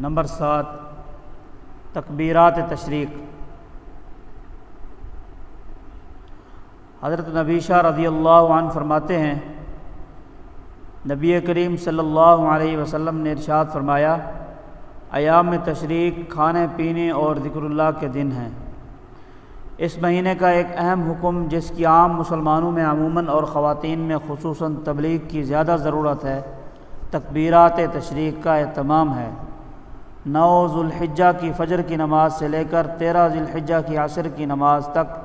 Number سات، تکبیرات تشریق۔ حضرت نبی شاہ رضی اللہ عنہ فرماتے ہیں، نبی کریم صلی اللہ علیہ وسلم نے ارشاد فرمایا، ایام تشریق کھانے پینے اور ذکر اللہ کے دن ہیں۔ اس مہینے کا ایک اہم حکم جس کی عام مسلمانوں میں عموماً اور خواتین میں خصوصاً تبلیغ کی زیادہ ضرورت ہے، تکبیرات تشریق کا اہتمام ہے۔ نو ذوالحجہ کی فجر کی نماز سے لے کر تیرہ ذوالحجہ کی عصر کی نماز تک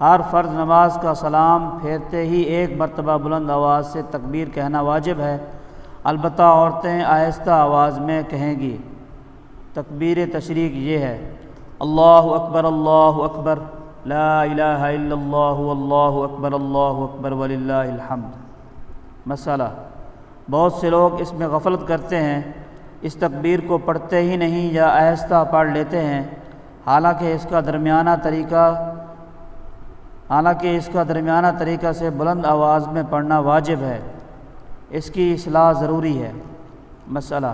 ہر فرض نماز کا سلام پھیرتے ہی ایک مرتبہ بلند آواز سے تکبیر کہنا واجب ہے۔ البتہ عورتیں آہستہ آواز میں کہیں گی، تکبیر تشریق یہ ہے، اللہ اکبر اللہ اکبر، لا الہ الا اللہ اللہ اکبر اللہ اکبر، وللہ الحمد۔ مسئلہ، بہت سے لوگ اس میں غفلت کرتے ہیں اس تکبیر کو پڑھتے ہی نہیں یا آہستہ پڑھ لیتے ہیں۔ حالانکہ اس کا درمیانہ طریقہ، حالانکہ اس کا درمیانہ طریقہ سے بلند آواز میں پڑھنا واجب ہے۔ اس کی اصلاح ضروری ہے۔ مسئلہ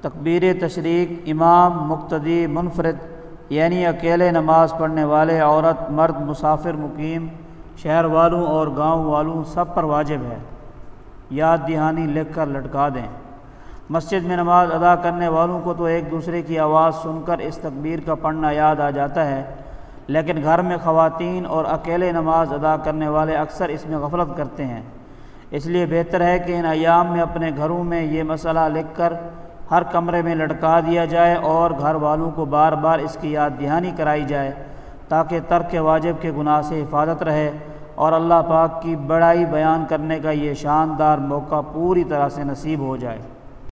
تکبیر تشریق، امام، مقتدی، منفرد یعنی اکیلے نماز پڑھنے والے، عورت، مرد، مسافر، مقیم، شہر والوں اور گاؤں والوں، سب پر واجب ہے۔ یاد دہانی لکھ کر لٹکا دیں۔ مسجد میں نماز ادا کرنے والوں کو تو ایک دوسرے کی آواز سن کر اس تکبیر کا پڑھنا یاد آ جاتا ہے، لیکن گھر میں خواتین اور اکیلے نماز ادا کرنے والے اکثر اس میں غفلت کرتے ہیں۔ اس لیے بہتر ہے کہ ان ایام میں اپنے گھروں میں یہ مسئلہ لکھ کر ہر کمرے میں لٹکا دیا جائے اور گھر والوں کو بار بار اس کی یاد دہانی کرائی جائے تاکہ ترک واجب کے گناہ سے حفاظت رہے اور اللہ پاک کی بڑائی بیان کرنے کا یہ شاندار موقع پوری طرح سے نصیب ہو جائے۔